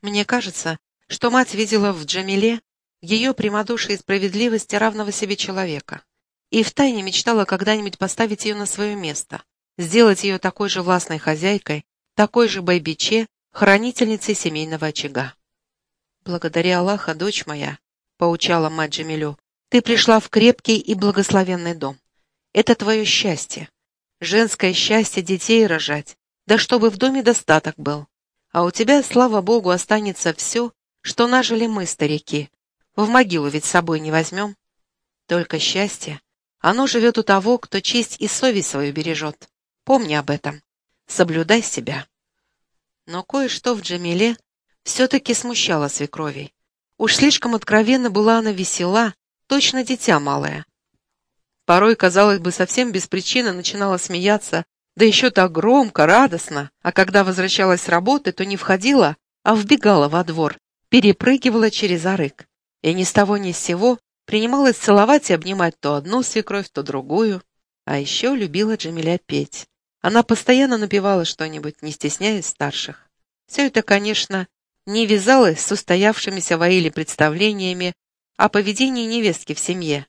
Мне кажется, что мать видела в Джамиле ее прямодушие и справедливости равного себе человека, и втайне мечтала когда-нибудь поставить ее на свое место, сделать ее такой же властной хозяйкой, такой же байбиче, хранительницей семейного очага. «Благодаря Аллаха, дочь моя», — поучала мать Джамилю, — «ты пришла в крепкий и благословенный дом. Это твое счастье. Женское счастье детей рожать, да чтобы в доме достаток был. А у тебя, слава Богу, останется все, что нажили мы, старики. В могилу ведь с собой не возьмем. Только счастье, оно живет у того, кто честь и совесть свою бережет. Помни об этом. Соблюдай себя. Но кое-что в Джамиле все-таки смущало свекровей. Уж слишком откровенно была она весела, точно дитя малое. Порой, казалось бы, совсем без причины начинала смеяться, да еще так громко, радостно, а когда возвращалась с работы, то не входила, а вбегала во двор, перепрыгивала через арык. И ни с того ни с сего принималась целовать и обнимать то одну свекровь, то другую. А еще любила Джамиля петь. Она постоянно напевала что-нибудь, не стесняясь старших. Все это, конечно, не вязалось с устоявшимися в Аиле представлениями о поведении невестки в семье,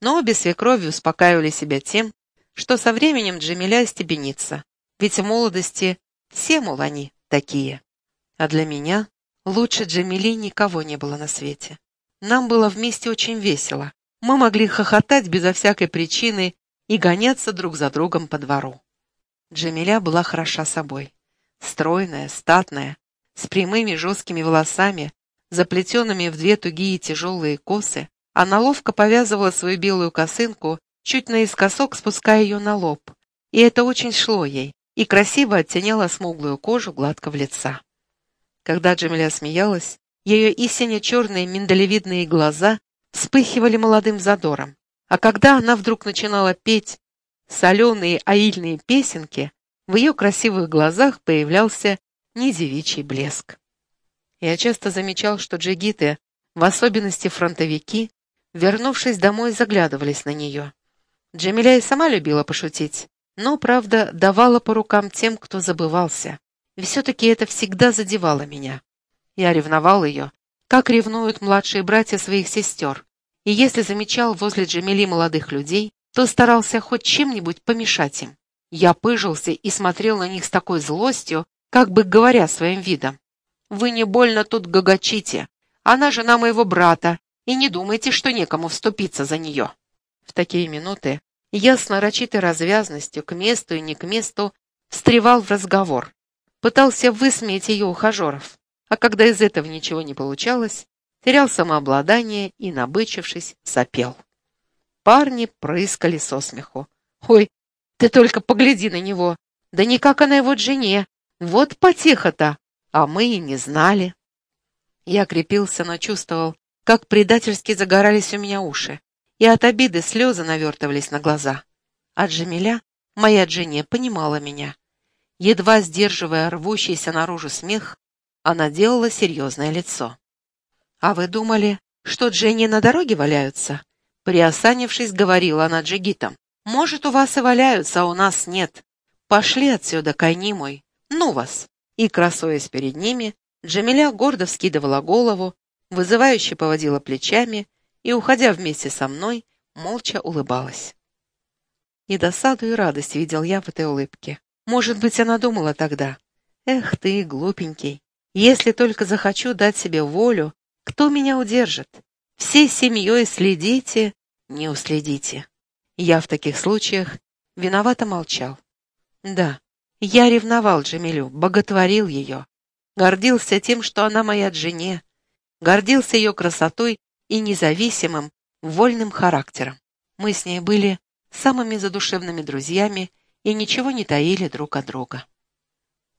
но обе свекрови успокаивали себя тем, что со временем Джамиля стебенится, ведь в молодости все, мол, такие. А для меня лучше Джамили никого не было на свете. Нам было вместе очень весело. Мы могли хохотать безо всякой причины и гоняться друг за другом по двору. Джамиля была хороша собой. Стройная, статная, с прямыми жесткими волосами, заплетенными в две тугие тяжелые косы, она ловко повязывала свою белую косынку, чуть наискосок спуская ее на лоб. И это очень шло ей, и красиво оттеняло смуглую кожу гладкого лица. Когда Джамиля смеялась, ее истинно черные миндалевидные глаза вспыхивали молодым задором. А когда она вдруг начинала петь соленые аильные песенки, в ее красивых глазах появлялся недевичий блеск. Я часто замечал, что джигиты, в особенности фронтовики, вернувшись домой, заглядывались на нее. Джамиля и сама любила пошутить, но, правда, давала по рукам тем, кто забывался. И все-таки это всегда задевало меня. Я ревновал ее, как ревнуют младшие братья своих сестер, и если замечал возле Джамили молодых людей, то старался хоть чем-нибудь помешать им. Я пыжился и смотрел на них с такой злостью, как бы говоря своим видом. «Вы не больно тут гагачите. Она жена моего брата, и не думайте, что некому вступиться за нее». В такие минуты я с нарочитой развязностью к месту и не к месту встревал в разговор, пытался высмеять ее ухажеров а когда из этого ничего не получалось, терял самообладание и, набычившись, сопел. Парни прыскали со смеху. «Ой, ты только погляди на него! Да никак она его жене! Вот потеха-то! А мы и не знали!» Я крепился, но чувствовал, как предательски загорались у меня уши, и от обиды слезы навертывались на глаза. А Джамиля, моя Дженни, понимала меня. Едва сдерживая рвущийся наружу смех, она делала серьезное лицо. «А вы думали, что Дженни на дороге валяются?» Приосанившись, говорила она джигитам. «Может, у вас и валяются, а у нас нет. Пошли отсюда, кайни мой. Ну вас!» И, красуясь перед ними, Джамиля гордо вскидывала голову, вызывающе поводила плечами и, уходя вместе со мной, молча улыбалась. И досаду и радость видел я в этой улыбке. Может быть, она думала тогда. «Эх ты, глупенький, если только захочу дать себе волю, кто меня удержит? Всей семьей следите, не уследите. Я в таких случаях виновато молчал. Да, я ревновал Джамилю, боготворил ее, гордился тем, что она моя жене, гордился ее красотой и независимым, вольным характером. Мы с ней были самыми задушевными друзьями и ничего не таили друг от друга.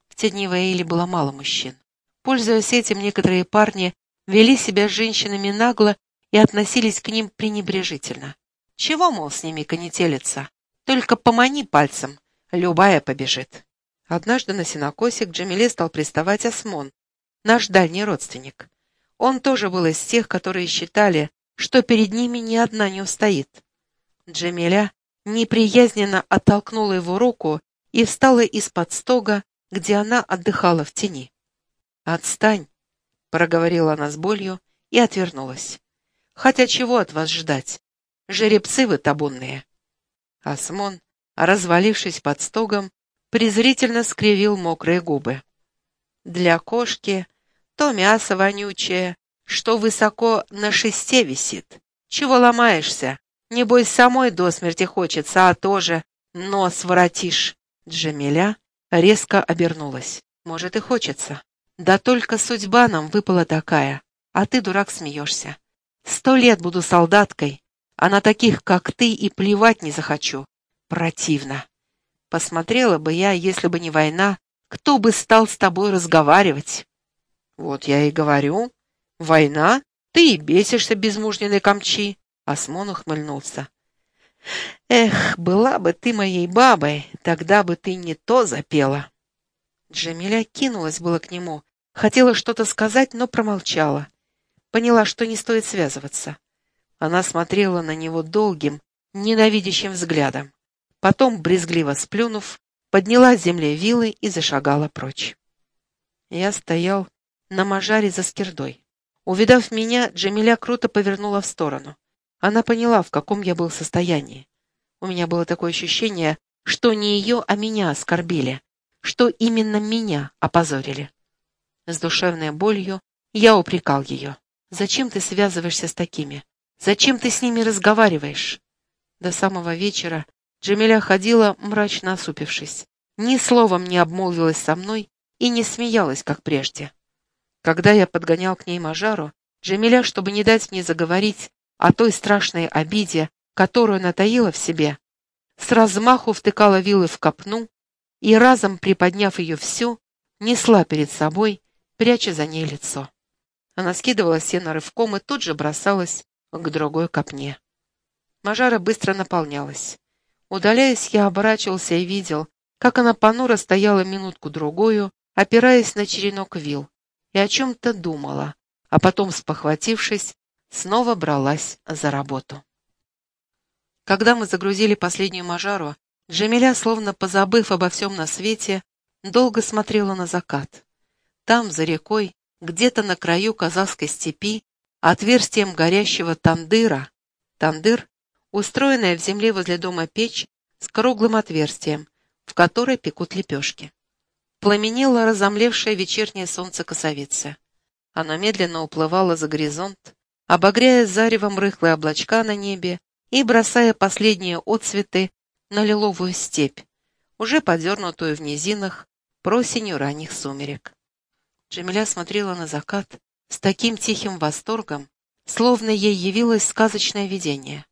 В те дни в Эйле было мало мужчин. Пользуясь этим, некоторые парни вели себя с женщинами нагло и относились к ним пренебрежительно. Чего, мол, с ними конетелиться? Только помани пальцем, любая побежит. Однажды на сенокосе к Джамиле стал приставать Осмон, наш дальний родственник. Он тоже был из тех, которые считали, что перед ними ни одна не устоит. Джамиля неприязненно оттолкнула его руку и встала из-под стога, где она отдыхала в тени. «Отстань!» проговорила она с болью и отвернулась. «Хотя чего от вас ждать? Жеребцы вы табунные!» Осмон, развалившись под стогом, презрительно скривил мокрые губы. «Для кошки то мясо вонючее, что высоко на шесте висит. Чего ломаешься? Небось, самой до смерти хочется, а тоже нос воротишь». Джамиля резко обернулась. «Может, и хочется. Да только судьба нам выпала такая, а ты, дурак, смеешься. Сто лет буду солдаткой, а на таких, как ты, и плевать не захочу. Противно. Посмотрела бы я, если бы не война, кто бы стал с тобой разговаривать? Вот я и говорю. Война? Ты и бесишься, безмужненной камчи. Осмон ухмыльнулся. Эх, была бы ты моей бабой, тогда бы ты не то запела. Джамиля кинулась было к нему, хотела что-то сказать, но промолчала. Поняла, что не стоит связываться. Она смотрела на него долгим, ненавидящим взглядом. Потом, брезгливо сплюнув, подняла с земли вилы и зашагала прочь. Я стоял на мажаре за скирдой. Увидав меня, Джамиля круто повернула в сторону. Она поняла, в каком я был состоянии. У меня было такое ощущение, что не ее, а меня оскорбили, что именно меня опозорили. С душевной болью я упрекал ее. «Зачем ты связываешься с такими? Зачем ты с ними разговариваешь?» До самого вечера Джамиля ходила, мрачно осупившись. Ни словом не обмолвилась со мной и не смеялась, как прежде. Когда я подгонял к ней Мажару, Джамиля, чтобы не дать мне заговорить о той страшной обиде, которую натаила в себе, с размаху втыкала вилы в копну и, разом приподняв ее всю, несла перед собой, пряча за ней лицо. Она скидывала сено рывком и тут же бросалась к другой копне. Мажара быстро наполнялась. Удаляясь, я оборачивался и видел, как она понуро стояла минутку-другую, опираясь на черенок вил, и о чем-то думала, а потом, спохватившись, снова бралась за работу. Когда мы загрузили последнюю мажару, Джамиля, словно позабыв обо всем на свете, долго смотрела на закат. Там, за рекой, где-то на краю казахской степи, отверстием горящего тандыра, тандыр — устроенная в земле возле дома печь с круглым отверстием, в которой пекут лепешки. Пламенело разомлевшее вечернее солнце косовицы. Оно медленно уплывало за горизонт, обогряя заревом рыхлые облачка на небе и бросая последние отцветы на лиловую степь, уже подернутую в низинах просенью ранних сумерек. Джамиля смотрела на закат с таким тихим восторгом, словно ей явилось сказочное видение.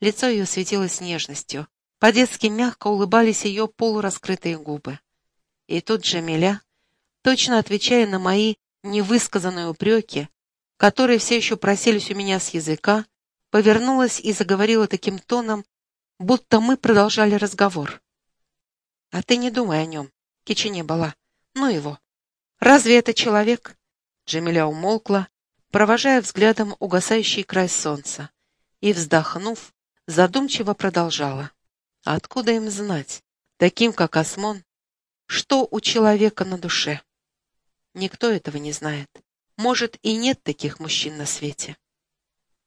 Лицо ее светилось нежностью, по-детски мягко улыбались ее полураскрытые губы. И тут Джамиля, точно отвечая на мои невысказанные упреки, которые все еще просились у меня с языка, повернулась и заговорила таким тоном, будто мы продолжали разговор. «А ты не думай о нем, Кичине была. Ну его. Разве это человек?» Джамиля умолкла, провожая взглядом угасающий край солнца, и, вздохнув, задумчиво продолжала. «А откуда им знать, таким как Осмон, что у человека на душе? Никто этого не знает. Может, и нет таких мужчин на свете.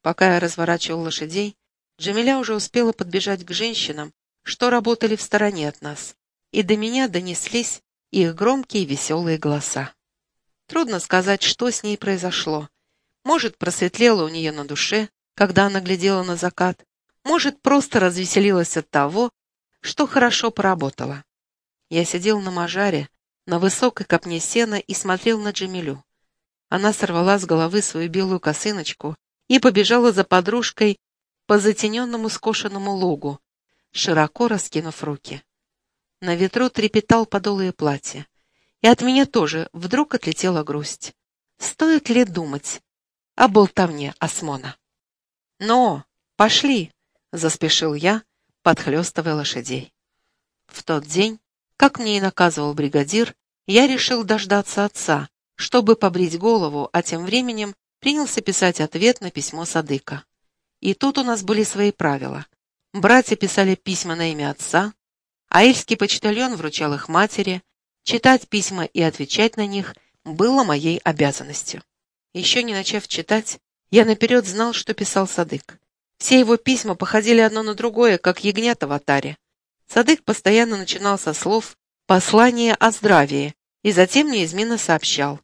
Пока я разворачивал лошадей, Джамиля уже успела подбежать к женщинам, что работали в стороне от нас, и до меня донеслись их громкие веселые голоса. Трудно сказать, что с ней произошло. Может, просветлело у нее на душе, когда она глядела на закат, может, просто развеселилась от того, что хорошо поработала. Я сидел на мажаре, на высокой копне сена и смотрел на Джамилю. Она сорвала с головы свою белую косыночку и побежала за подружкой по затененному скошенному лугу, широко раскинув руки. На ветру трепетал подол ее платья. И от меня тоже вдруг отлетела грусть. Стоит ли думать о болтовне Осмона? «Но! Пошли!» — заспешил я, подхлестывая лошадей. В тот день, как мне и наказывал бригадир, я решил дождаться отца, чтобы побрить голову, а тем временем принялся писать ответ на письмо Садыка. И тут у нас были свои правила. Братья писали письма на имя отца, а ильский почтальон вручал их матери, читать письма и отвечать на них было моей обязанностью. Еще не начав читать, я наперед знал, что писал Садык. Все его письма походили одно на другое, как ягнята в атаре. Садык постоянно начинал со слов «послание о здравии» и затем неизменно сообщал.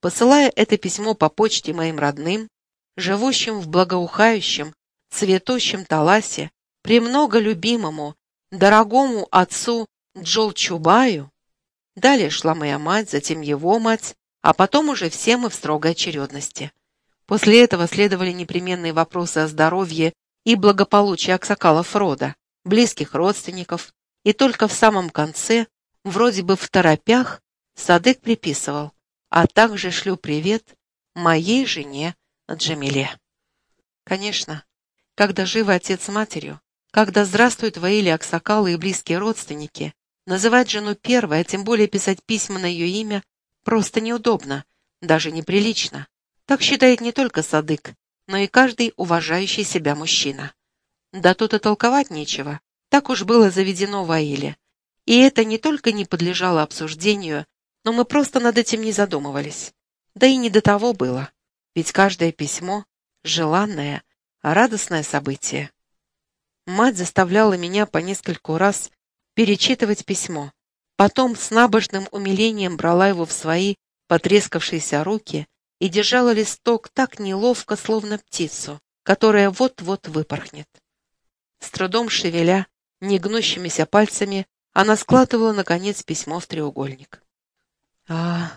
Посылая это письмо по почте моим родным, живущим в благоухающем, цветущем Таласе, премного любимому, дорогому отцу Джолчубаю, далее шла моя мать, затем его мать, а потом уже все мы в строгой очередности. После этого следовали непременные вопросы о здоровье и благополучии Аксакалов рода, близких родственников, и только в самом конце, вроде бы в торопях, Садык приписывал, а также шлю привет моей жене Джамиле. Конечно, когда живы отец с матерью, когда здравствуют воили Аксакалы и близкие родственники, называть жену первой, а тем более писать письма на ее имя, просто неудобно, даже неприлично. Так считает не только Садык, но и каждый уважающий себя мужчина. Да тут и толковать нечего, так уж было заведено в Аиле. И это не только не подлежало обсуждению, но мы просто над этим не задумывались. Да и не до того было, ведь каждое письмо — желанное, радостное событие. Мать заставляла меня по нескольку раз перечитывать письмо, потом с набожным умилением брала его в свои потрескавшиеся руки и держала листок так неловко, словно птицу, которая вот-вот выпорхнет. С трудом шевеля, негнущимися пальцами, она складывала, наконец, письмо в треугольник. «А,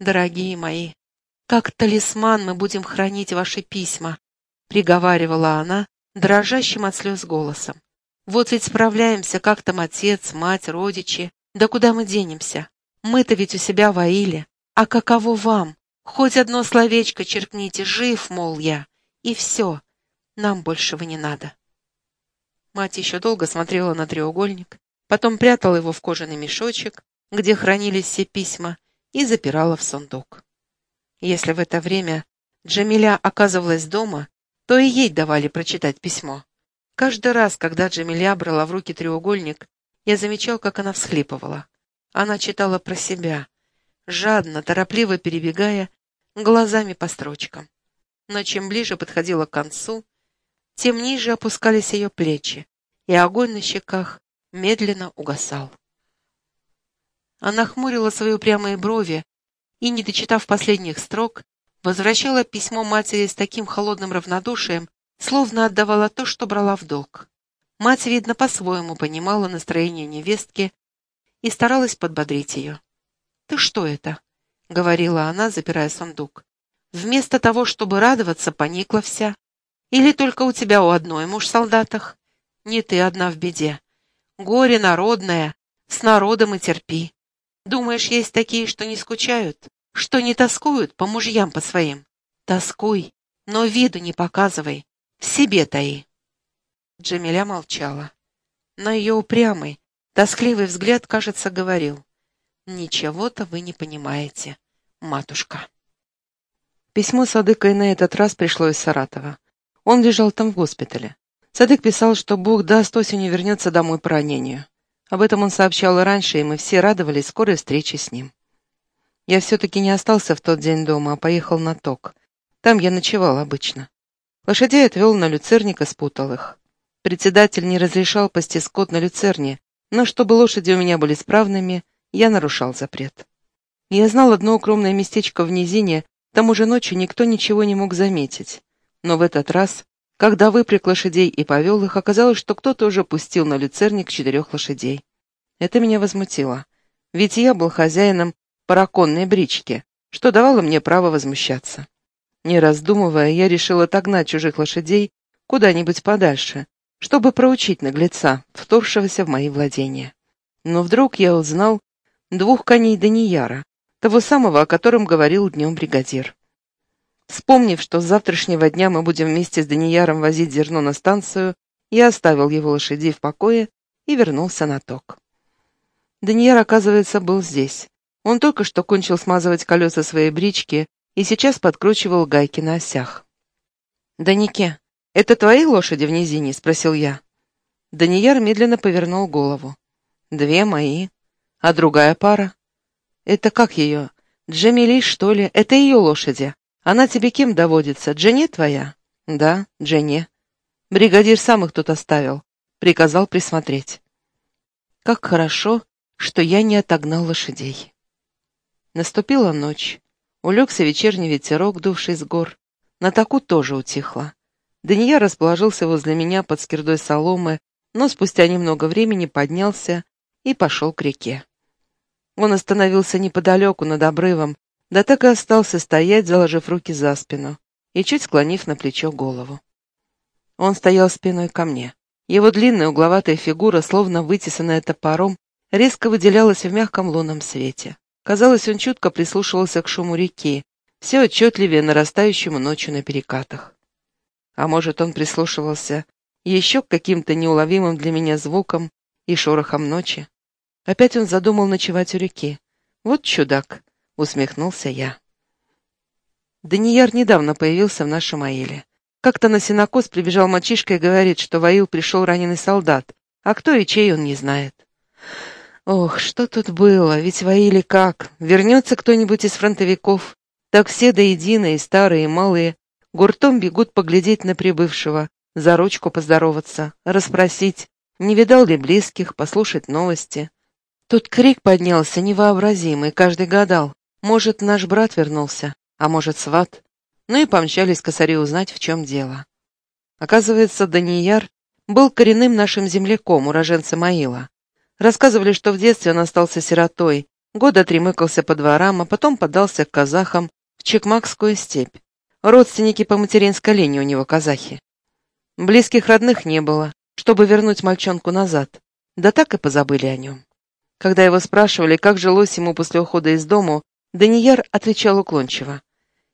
дорогие мои, как талисман мы будем хранить ваши письма», — приговаривала она, дрожащим от слез голосом. «Вот ведь справляемся, как там отец, мать, родичи. Да куда мы денемся? Мы-то ведь у себя воили. А каково вам? Хоть одно словечко черкните, жив, мол, я. И все. Нам большего не надо. Мать еще долго смотрела на треугольник, потом прятала его в кожаный мешочек, где хранились все письма, и запирала в сундук. Если в это время Джамиля оказывалась дома, то и ей давали прочитать письмо. Каждый раз, когда Джамиля брала в руки треугольник, я замечал, как она всхлипывала. Она читала про себя, жадно, торопливо перебегая глазами по строчкам. Но чем ближе подходила к концу, тем ниже опускались ее плечи, и огонь на щеках медленно угасал. Она хмурила свои упрямые брови и, не дочитав последних строк, возвращала письмо матери с таким холодным равнодушием, словно отдавала то, что брала в долг. Мать, видно, по-своему понимала настроение невестки и старалась подбодрить ее. «Ты что это?» — говорила она, запирая сундук. «Вместо того, чтобы радоваться, поникла вся. Или только у тебя у одной муж в солдатах? Не ты одна в беде. Горе народное, с народом и терпи. Думаешь, есть такие, что не скучают, что не тоскуют по мужьям по своим? Тоскуй, но виду не показывай, в себе таи». Джамиля молчала. Но ее упрямый, тоскливый взгляд, кажется, говорил. «Ничего-то вы не понимаете, матушка». Письмо Садыка и на этот раз пришло из Саратова. Он лежал там в госпитале. Садык писал, что Бог даст осенью вернется домой по ранению. Об этом он сообщал раньше, и мы все радовались скорой встрече с ним. Я все-таки не остался в тот день дома, а поехал на ток. Там я ночевал обычно. Лошадей отвел на люцерника, спутал их. Председатель не разрешал пасти скот на люцерне, но чтобы лошади у меня были справными, я нарушал запрет. Я знал одно укромное местечко в низине, там уже ночью никто ничего не мог заметить. Но в этот раз, когда выпряг лошадей и повел их, оказалось, что кто-то уже пустил на люцерник четырех лошадей. Это меня возмутило, ведь я был хозяином параконной брички, что давало мне право возмущаться. Не раздумывая, я решил отогнать чужих лошадей куда-нибудь подальше, чтобы проучить наглеца, вторгшегося в мои владения. Но вдруг я узнал, двух коней Данияра, того самого, о котором говорил днем бригадир. Вспомнив, что с завтрашнего дня мы будем вместе с Данияром возить зерно на станцию, я оставил его лошадей в покое и вернулся на ток. Данияр, оказывается, был здесь. Он только что кончил смазывать колеса своей брички и сейчас подкручивал гайки на осях. «Данике, это твои лошади в низине?» — спросил я. Данияр медленно повернул голову. «Две мои. А другая пара? Это как ее? Джамили, что ли? Это ее лошади. Она тебе кем доводится? Джене твоя?» «Да, Джене. Бригадир сам их тут оставил. Приказал присмотреть». «Как хорошо, что я не отогнал лошадей». Наступила ночь. Улегся вечерний ветерок, дувший с гор. На таку тоже утихло. Дания расположился возле меня под скирдой соломы, но спустя немного времени поднялся и пошел к реке. Он остановился неподалеку, над обрывом, да так и остался стоять, заложив руки за спину и чуть склонив на плечо голову. Он стоял спиной ко мне. Его длинная угловатая фигура, словно вытесанная топором, резко выделялась в мягком лунном свете. Казалось, он чутко прислушивался к шуму реки, все отчетливее нарастающему ночью на перекатах. А может, он прислушивался еще к каким-то неуловимым для меня звукам и шорохам ночи? Опять он задумал ночевать у реки. Вот чудак, усмехнулся я. Данияр недавно появился в нашем Аиле. Как-то на сенокос прибежал мальчишка и говорит, что в Аил пришел раненый солдат, а кто и чей он не знает. Ох, что тут было, ведь в Аиле как? Вернется кто-нибудь из фронтовиков, так все до единой, старые, и малые, гуртом бегут поглядеть на прибывшего, за ручку поздороваться, расспросить, не видал ли близких, послушать новости. Тут крик поднялся невообразимый, каждый гадал, может, наш брат вернулся, а может, сват. Ну и помчались косари узнать, в чем дело. Оказывается, Данияр был коренным нашим земляком, уроженцем Аила. Рассказывали, что в детстве он остался сиротой, года три мыкался по дворам, а потом подался к казахам в Чекмакскую степь. Родственники по материнской линии у него казахи. Близких родных не было, чтобы вернуть мальчонку назад, да так и позабыли о нем. Когда его спрашивали, как жилось ему после ухода из дому, Данияр отвечал уклончиво.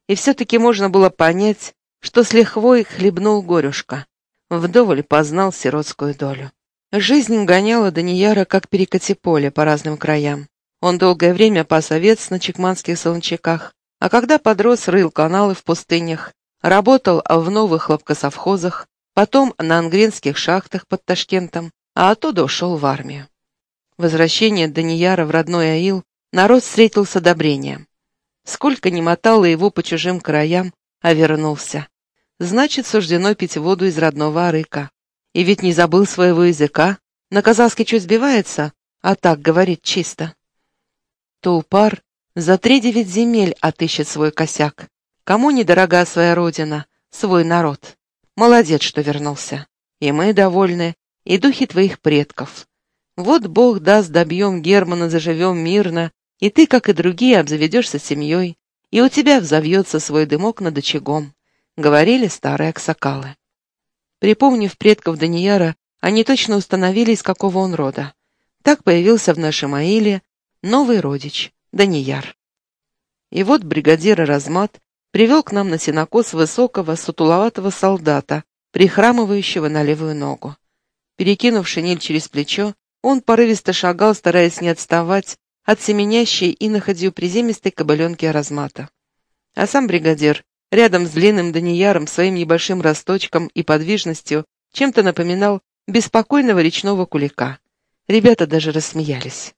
И все-таки можно было понять, что с лихвой хлебнул горюшка. Вдоволь познал сиротскую долю. Жизнь гоняла Данияра, как перекати поле, по разным краям. Он долгое время пас овец на чекманских солончаках, а когда подрос, рыл каналы в пустынях, работал в новых хлопкосовхозах, потом на ангринских шахтах под Ташкентом, а оттуда ушел в армию. Возвращение Данияра в родной Аил народ встретил с одобрением. Сколько не мотало его по чужим краям, а вернулся. Значит, суждено пить воду из родного арыка. И ведь не забыл своего языка. На казахский чуть сбивается, а так говорит чисто. Тулпар за три девять земель отыщет свой косяк. Кому недорога своя родина, свой народ. Молодец, что вернулся. И мы довольны, и духи твоих предков. Вот Бог даст, добьем Германа, заживем мирно, и ты, как и другие, обзаведешься семьей, и у тебя взовьется свой дымок над очагом, — говорили старые аксакалы. Припомнив предков Данияра, они точно установили, из какого он рода. Так появился в нашем Аиле новый родич, Данияр. И вот бригадир Размат привел к нам на сенокос высокого, сутуловатого солдата, прихрамывающего на левую ногу. Перекинув шинель через плечо, он порывисто шагал, стараясь не отставать от семенящей и находью приземистой кобыленки Размата. А сам бригадир рядом с длинным Данияром своим небольшим росточком и подвижностью чем-то напоминал беспокойного речного кулика. Ребята даже рассмеялись.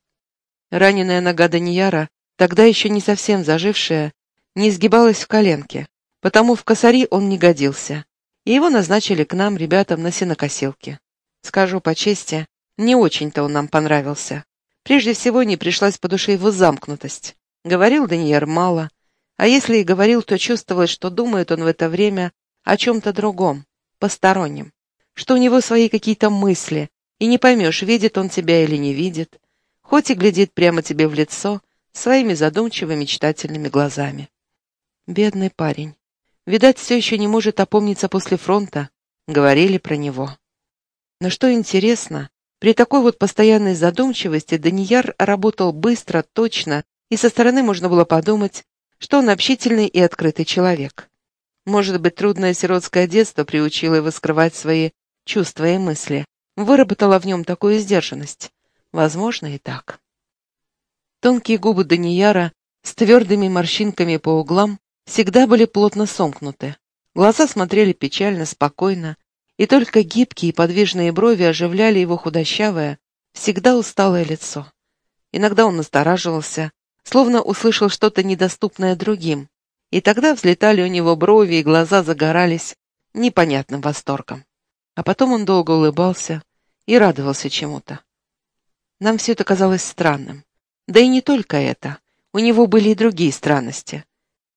Раненая нога Данияра, тогда еще не совсем зажившая, не изгибалась в коленке, потому в косари он не годился, и его назначили к нам, ребятам, на сенокосилке. Скажу по чести, не очень-то он нам понравился. Прежде всего, не пришлась по душе его замкнутость. Говорил Данияр мало, а если и говорил, то чувствовалось, что думает он в это время о чем-то другом, постороннем, что у него свои какие-то мысли, и не поймешь, видит он тебя или не видит, хоть и глядит прямо тебе в лицо своими задумчивыми мечтательными глазами. Бедный парень. Видать, все еще не может опомниться после фронта, говорили про него. Но что интересно, при такой вот постоянной задумчивости Данияр работал быстро, точно, и со стороны можно было подумать, что он общительный и открытый человек. Может быть, трудное сиротское детство приучило его скрывать свои чувства и мысли, выработало в нем такую сдержанность. Возможно, и так. Тонкие губы Данияра с твердыми морщинками по углам всегда были плотно сомкнуты. Глаза смотрели печально, спокойно, и только гибкие и подвижные брови оживляли его худощавое, всегда усталое лицо. Иногда он настораживался, словно услышал что-то недоступное другим, и тогда взлетали у него брови и глаза загорались непонятным восторгом. А потом он долго улыбался и радовался чему-то. Нам все это казалось странным. Да и не только это. У него были и другие странности.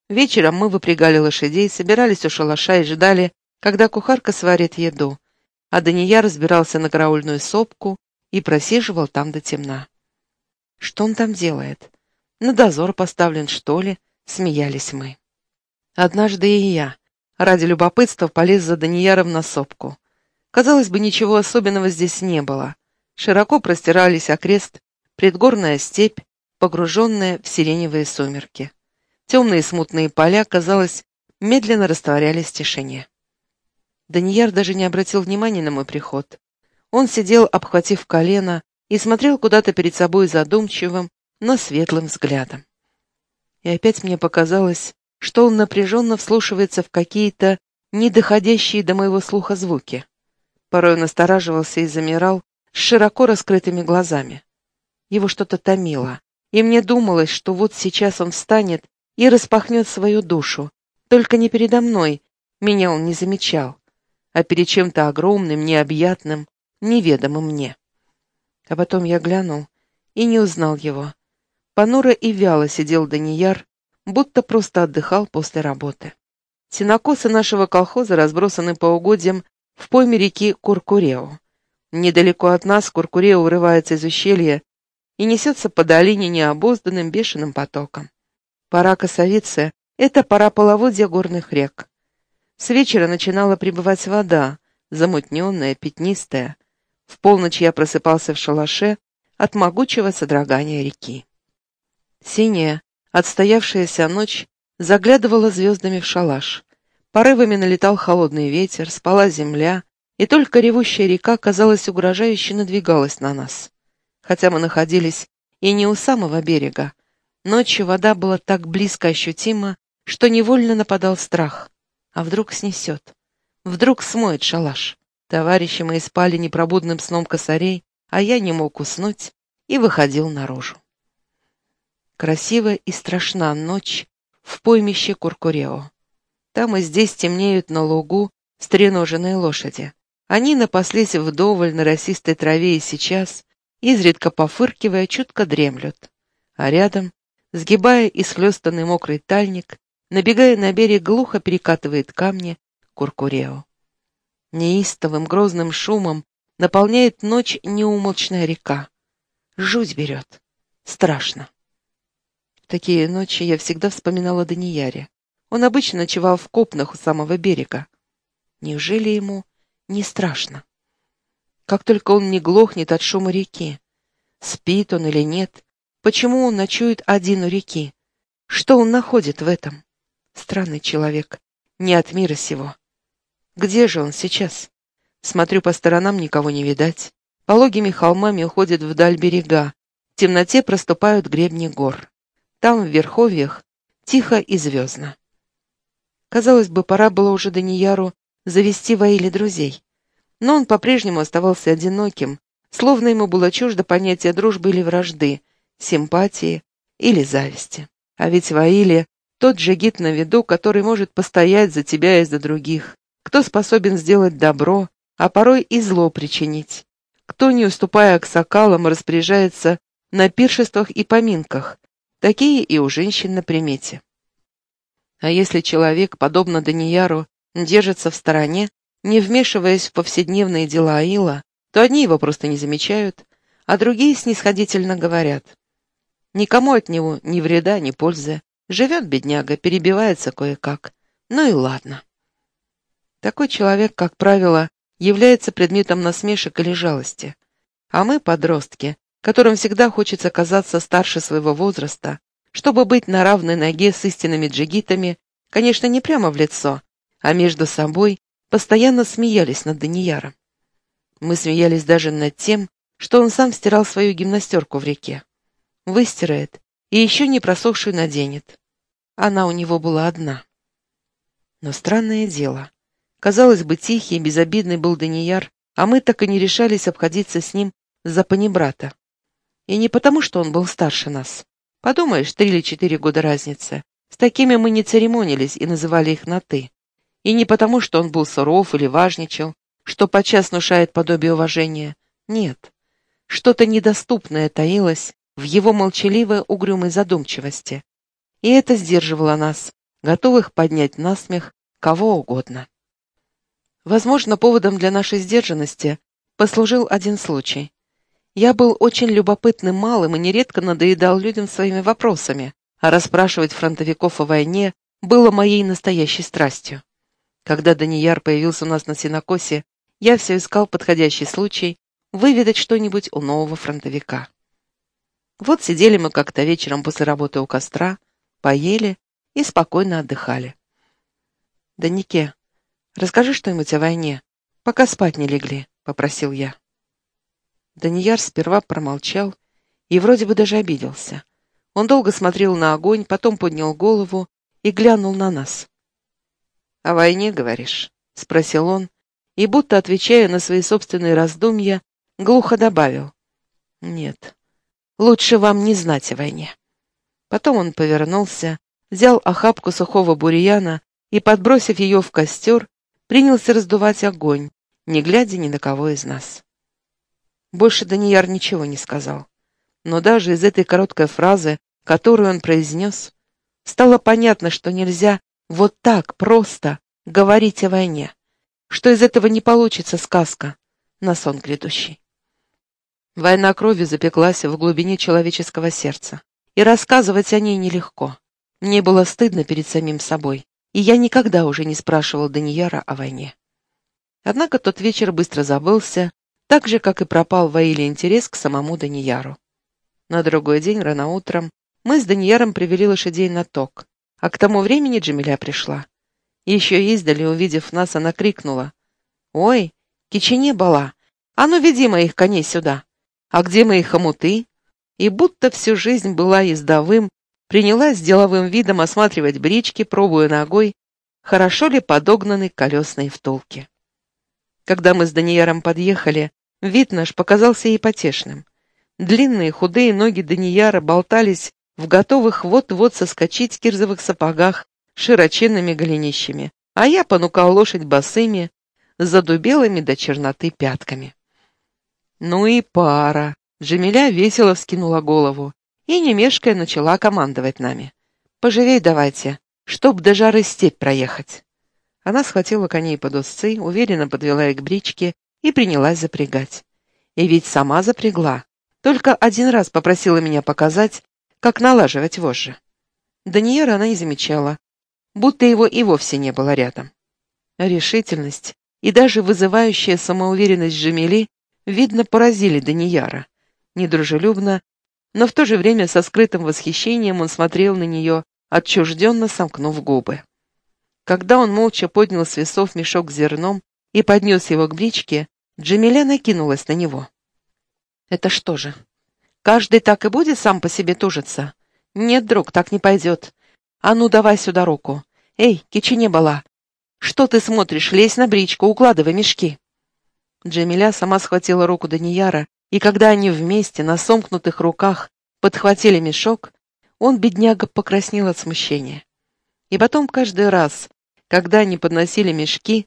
Вечером мы выпрягали лошадей, собирались у шалаша и ждали, когда кухарка сварит еду, а Дания разбирался на караульную сопку и просиживал там до темна. Что он там делает? На дозор поставлен, что ли? Смеялись мы. Однажды и я, ради любопытства, полез за Данияром на сопку. Казалось бы, ничего особенного здесь не было. Широко простирались окрест предгорная степь, погруженная в сиреневые сумерки. Темные смутные поля, казалось, медленно растворялись в тишине. Данияр даже не обратил внимания на мой приход. Он сидел, обхватив колено, и смотрел куда-то перед собой задумчивым, но светлым взглядом. И опять мне показалось, что он напряженно вслушивается в какие-то недоходящие до моего слуха звуки. Порой он настораживался и замирал с широко раскрытыми глазами. Его что-то томило, и мне думалось, что вот сейчас он встанет и распахнет свою душу. Только не передо мной, меня он не замечал, а перед чем-то огромным, необъятным, неведомым мне. А потом я глянул и не узнал его. Понуро и вяло сидел Данияр, будто просто отдыхал после работы. Сенокосы нашего колхоза разбросаны по угодьям в пойме реки Куркуреу. Недалеко от нас Куркуреу вырывается из ущелья и несется по долине необозданным бешеным потоком. Пора косовицы — это пора половодья горных рек. С вечера начинала прибывать вода, замутненная, пятнистая. В полночь я просыпался в шалаше от могучего содрогания реки. Синяя, отстоявшаяся ночь заглядывала звездами в шалаш. Порывами налетал холодный ветер, спала земля, и только ревущая река, казалось, угрожающе надвигалась на нас. Хотя мы находились и не у самого берега, Ночью вода была так близко ощутима, что невольно нападал страх. А вдруг снесет? Вдруг смоет шалаш? Товарищи мои спали непробудным сном косарей, а я не мог уснуть и выходил наружу. Красивая и страшна ночь в поймище Куркурео. Там и здесь темнеют на лугу стреноженные лошади. Они напаслись вдоволь на росистой траве и сейчас, изредка пофыркивая, чутко дремлют. А рядом Сгибая исхлестанный мокрый тальник, набегая на берег, глухо перекатывает камни Куркурео. Неистовым грозным шумом наполняет ночь неумолчная река. Жуть берет. Страшно. В такие ночи я всегда вспоминала Данияре. Он обычно ночевал в копнах у самого берега. Неужели ему не страшно? Как только он не глохнет от шума реки. Спит он или нет, Почему он ночует один у реки? Что он находит в этом? Странный человек, не от мира сего. Где же он сейчас? Смотрю по сторонам, никого не видать. Пологими холмами уходят вдаль берега. В темноте проступают гребни гор. Там, в верховьях, тихо и звездно. Казалось бы, пора было уже Данияру завести в Аиле друзей. Но он по-прежнему оставался одиноким, словно ему было чуждо понятие дружбы или вражды, симпатии или зависти. А ведь в Аиле тот же гид на виду, который может постоять за тебя и за других, кто способен сделать добро, а порой и зло причинить, кто, не уступая к сокалам, распоряжается на пиршествах и поминках, такие и у женщин на примете. А если человек, подобно Данияру, держится в стороне, не вмешиваясь в повседневные дела Аила, то одни его просто не замечают, а другие снисходительно говорят. Никому от него ни вреда, ни пользы. Живет бедняга, перебивается кое-как. Ну и ладно. Такой человек, как правило, является предметом насмешек или жалости. А мы, подростки, которым всегда хочется казаться старше своего возраста, чтобы быть на равной ноге с истинными джигитами, конечно, не прямо в лицо, а между собой, постоянно смеялись над Данияром. Мы смеялись даже над тем, что он сам стирал свою гимнастерку в реке выстирает и еще не просохшую наденет. Она у него была одна. Но странное дело. Казалось бы, тихий и безобидный был Данияр, а мы так и не решались обходиться с ним за панибрата. И не потому, что он был старше нас. Подумаешь, три или четыре года разницы. С такими мы не церемонились и называли их на «ты». И не потому, что он был суров или важничал, что подчас внушает подобие уважения. Нет. Что-то недоступное таилось в его молчаливой угрюмой задумчивости. И это сдерживало нас, готовых поднять насмех кого угодно. Возможно, поводом для нашей сдержанности послужил один случай. Я был очень любопытным малым и нередко надоедал людям своими вопросами, а расспрашивать фронтовиков о войне было моей настоящей страстью. Когда Данияр появился у нас на синокосе, я все искал подходящий случай выведать что-нибудь у нового фронтовика. Вот сидели мы как-то вечером после работы у костра, поели и спокойно отдыхали. «Данике, расскажи что-нибудь о войне, пока спать не легли», — попросил я. Данияр сперва промолчал и вроде бы даже обиделся. Он долго смотрел на огонь, потом поднял голову и глянул на нас. «О войне, говоришь?» — спросил он, и, будто отвечая на свои собственные раздумья, глухо добавил. «Нет, лучше вам не знать о войне». Потом он повернулся, взял охапку сухого бурьяна и, подбросив ее в костер, принялся раздувать огонь, не глядя ни на кого из нас. Больше Данияр ничего не сказал. Но даже из этой короткой фразы, которую он произнес, стало понятно, что нельзя вот так просто говорить о войне, что из этого не получится сказка на сон грядущий. Война крови запеклась в глубине человеческого сердца, и рассказывать о ней нелегко. Мне было стыдно перед самим собой, и я никогда уже не спрашивал Данияра о войне. Однако тот вечер быстро забылся, так же, как и пропал в Аиле интерес к самому Данияру. На другой день, рано утром, мы с Данияром привели лошадей на ток, а к тому времени Джамиля пришла. Еще издали, увидев нас, она крикнула. «Ой, кичине бала! А ну веди моих коней сюда! А где мои хомуты?» И будто всю жизнь была ездовым, принялась с деловым видом осматривать брички, пробуя ногой, хорошо ли подогнаны колесные втулки. Когда мы с Данияром подъехали, вид наш показался ей потешным. Длинные худые ноги Данияра болтались в готовых вот-вот соскочить кирзовых сапогах широченными голенищами, а я понукал лошадь босыми, задубелыми до черноты пятками. Ну и пара. Джамиля весело вскинула голову и, не мешкая, начала командовать нами. «Поживей давайте, чтоб до жары степь проехать». Она схватила коней под узцы, уверенно подвела их к бричке и принялась запрягать. И ведь сама запрягла. Только один раз попросила меня показать, как налаживать вожжи. Даниэра она не замечала, будто его и вовсе не было рядом. Решительность и даже вызывающая самоуверенность Джамили, видно, поразили Данияра. Недружелюбно, но в то же время со скрытым восхищением он смотрел на нее, отчужденно сомкнув губы. Когда он молча поднял с весов мешок с зерном и поднес его к бричке, Джамиля накинулась на него. «Это что же, Каждый так и будет сам по себе тужиться? Нет, друг, так не пойдет. А ну, давай сюда руку. Эй, кичине была. Что ты смотришь? Лезь на бричку, укладывай мешки. Джамиля сама схватила руку Данияра, и когда они вместе на сомкнутых руках подхватили мешок, он, бедняга, покраснел от смущения. И потом каждый раз, когда они подносили мешки,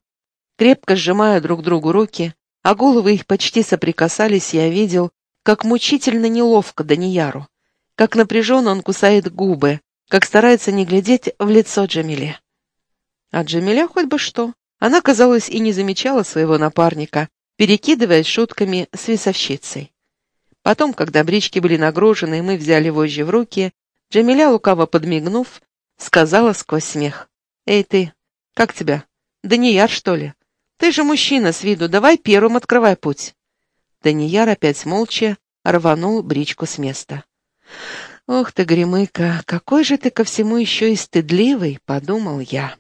крепко сжимая друг другу руки, а головы их почти соприкасались, я видел, как мучительно неловко Данияру, как напряженно он кусает губы, как старается не глядеть в лицо Джамиле. А Джамиля хоть бы что. Она, казалось, и не замечала своего напарника, перекидываясь шутками с весовщицей. Потом, когда брички были нагружены, и мы взяли вожжи в руки, Джамиля, лукаво подмигнув, сказала сквозь смех. «Эй ты, как тебя? Данияр, что ли? Ты же мужчина с виду, давай первым открывай путь». Данияр опять молча рванул бричку с места. «Ох ты, Гремыка, какой же ты ко всему еще и стыдливый!» — подумал я.